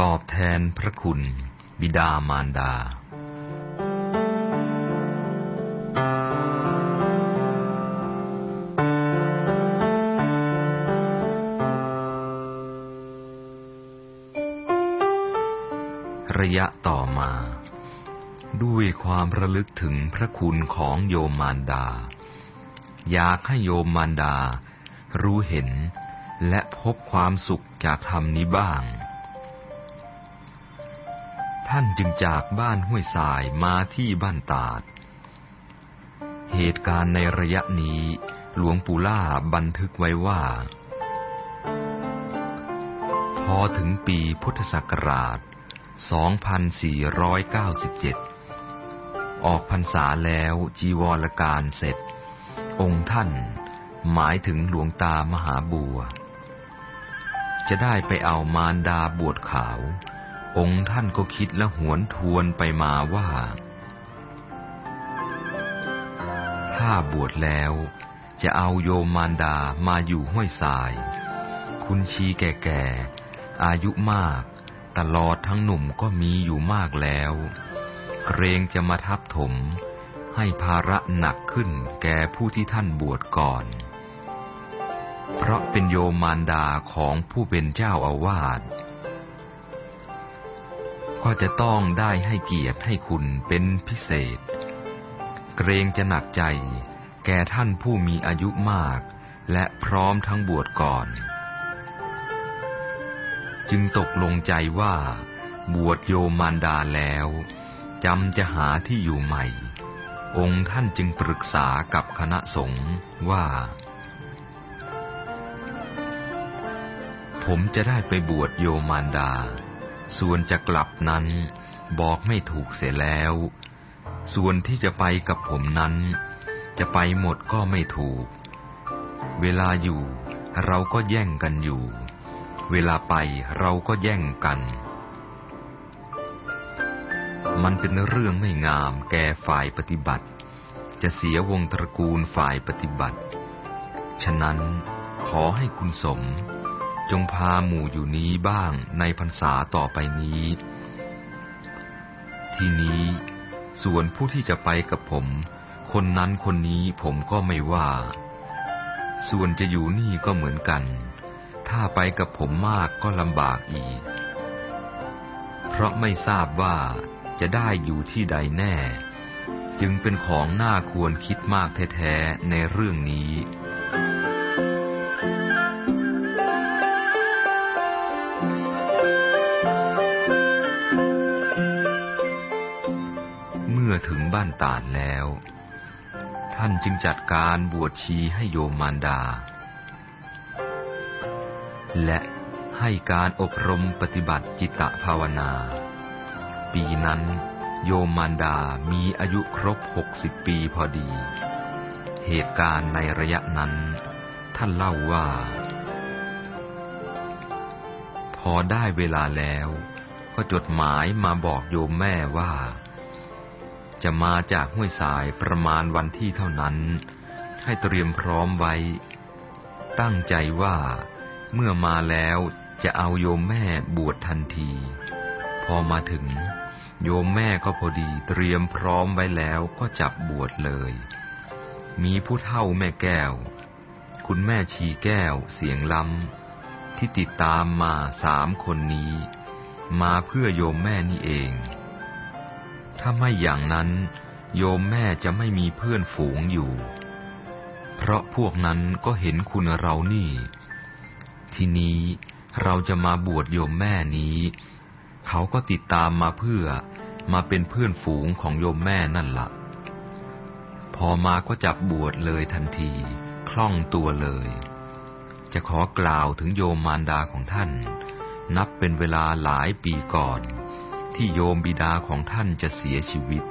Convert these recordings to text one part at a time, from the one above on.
ตอบแทนพระคุณ บิดามารดา ระยะต่อมา ด้วยความระลึกถึงพระคุณของโยมมารดา อยากให้โยมมารดา รู้เห็นและพบความสุขจากธรรมนี้บ้าง ท่านจึงจากบ้านห้วยทรายมาที่บ้านตาด เหตุการณ์ในระยะนี้ หลวงปู่ล่าบันทึกไว้ว่า พอถึงปีพุทธศักราช 2497 ออกพรรษาแล้วจีวรการเสร็จ องค์ท่านหมายถึงหลวงตามหาบัว จะได้ไปเอามารดาบวชขาว องค์ท่านก็คิดและหวนทวนไปมาว่า ถ้าบวชแล้วจะเอาโยมมารดามาอยู่ห้วยทราย คุณชีแก่ๆ อายุมาก ตลอดทั้งหนุ่มก็มีอยู่มากแล้ว เกรงจะมาทับถม ให้ภาระหนักขึ้นแก่ผู้ที่ท่านบวชก่อน เพราะเป็นโยมมารดาของผู้เป็นเจ้าอาวาส ก็จะต้องได้ให้เกียรติให้คุณเป็นพิเศษ เกรงจะหนักใจ แก่ท่านผู้มีอายุมาก และพร้อมทั้งบวชก่อน จึงตกลงใจว่า บวชโยมารดาแล้วจำจะหาที่อยู่ใหม่ องค์ท่านจึงปรึกษากับคณะสงฆ์ว่า ผมจะได้ไปบวชโยมมารดา ส่วนจะกลับนั้นบอกไม่ถูกเสียแล้ว ส่วนที่จะไปกับผมนั้น จะไปหมดก็ไม่ถูก เวลาอยู่เราก็แย่งกันอยู่ เวลาไปเราก็แย่งกัน มันเป็นเรื่องไม่งามแก่ฝ่ายปฏิบัติ จะเสียวงตระกูลฝ่ายปฏิบัติ ฉะนั้นขอให้คุณสม จงพาหมู่อยู่นี้บ้างในพรรษาต่อไปนี้ ทีนี้ส่วนผู้ที่จะไปกับผม คนนั้นคนนี้ผมก็ไม่ว่า ส่วนจะอยู่นี่ก็เหมือนกัน ถ้าไปกับผมมากก็ลำบากอีก เพราะไม่ทราบว่าจะได้อยู่ที่ใดแน่ จึงเป็นของน่าควรคิดมากแท้ๆในเรื่องนี้านตาดแล้ว ท่านจึงจัดการบวชชีให้โยมมารดา และให้การอบรมปฏิบัติจิตตภาวนา ปีนั้นโยมมารดามีอายุครบหกสิบปีพอดี เหตุการณ์ในระยะนั้น ท่านเล่าว่า พอได้เวลาแล้วก็จดหมายมาบอกโยมแม่ว่า จะมาจากห้วยสายประมาณวันที่เท่านั้น ให้เตรียมพร้อมไว้ ตั้งใจว่าเมื่อมาแล้วจะเอาโยมแม่บวชทันที พอมาถึง โยมแม่ก็พอดีเตรียมพร้อมไว้แล้วก็จับบวชเลย มีผู้เฒ่าแม่แก้ว คุณแม่ชีแก้วเสียงล้ำ ที่ติดตามมาสามคนนี้ มาเพื่อโยมแม่นี่เอง ถ้าไม่อย่างนั้น โยมแม่จะไม่มีเพื่อนฝูงอยู่ เพราะพวกนั้นก็เห็นคุณเรานี่ ทีนี้เราจะมาบวชโยมแม่นี้ เขาก็ติดตามมาเพื่อมาเป็นเพื่อนฝูงของโยมแม่นั่นละ่ะ พอมาก็จับบวชเลยทันที คล่องตัวเลย จะขอกล่าวถึงโยมมารดาของท่าน นับเป็นเวลาหลายปีก่อน ที่โยมบิดาของท่านจะเสียชีวิต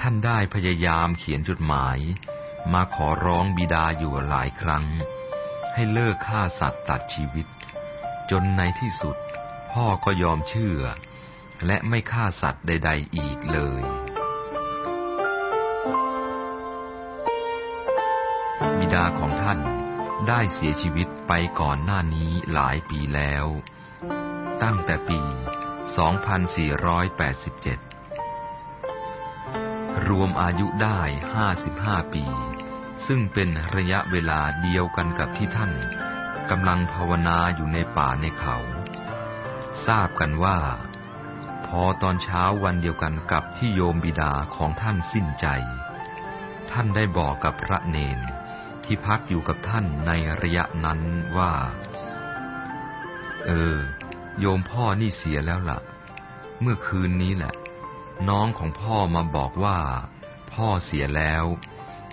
ท่านได้พยายามเขียนจดหมาย มาขอร้องบิดาอยู่หลายครั้ง ให้เลิกฆ่าสัตว์ตัดชีวิต จนในที่สุดพ่อก็ยอมเชื่อ และไม่ฆ่าสัตว์ใด ๆ อีกเลยบิดาของท่านได้เสียชีวิตไปก่อนหน้านี้หลายปีแล้ว ตั้งแต่ปี 2487 รวมอายุได้ 55 ปี ซึ่งเป็นระยะเวลาเดียวกันกับที่ท่านกำลังภาวนาอยู่ในป่าในเขา ทราบกันว่า พอตอนเช้าวันเดียวกันกับที่โยมบิดาของท่านสิ้นใจ ท่านได้บอกกับพระเนนที่พักอยู่กับท่านในระยะนั้นว่า เออ โยมพ่อนี่เสียแล้วละ่ะ เมื่อคืนนี้แหละ น้องของพ่อมาบอกว่า พ่อเสียแล้ว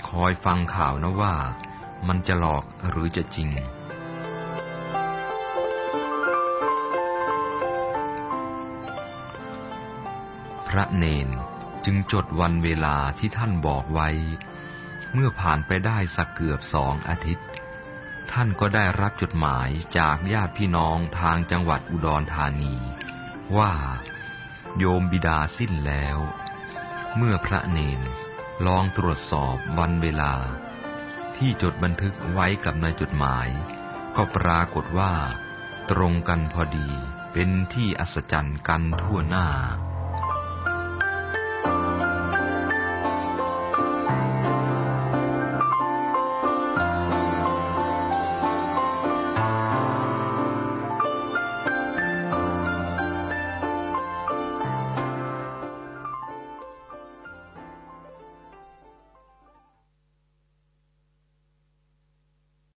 คอยฟังข่าวนะว่า มันจะหลอกหรือจะจริง พระเนนจึงจดวันเวลาที่ท่านบอกไว้ เมื่อผ่านไปได้สักเกือบสองอาทิตย์ ท่านก็ได้รับจดหมายจากญาติพี่น้องทางจังหวัดอุดรธานี ว่าโยมบิดาสิ้นแล้ว เมื่อพระเนนลองตรวจสอบวันเวลา ที่จดบันทึกไว้กับในจดหมาย ก็ปรากฏว่า ตรงกันพอดีเป็นที่อัศจรรย์กันทั่วหน้า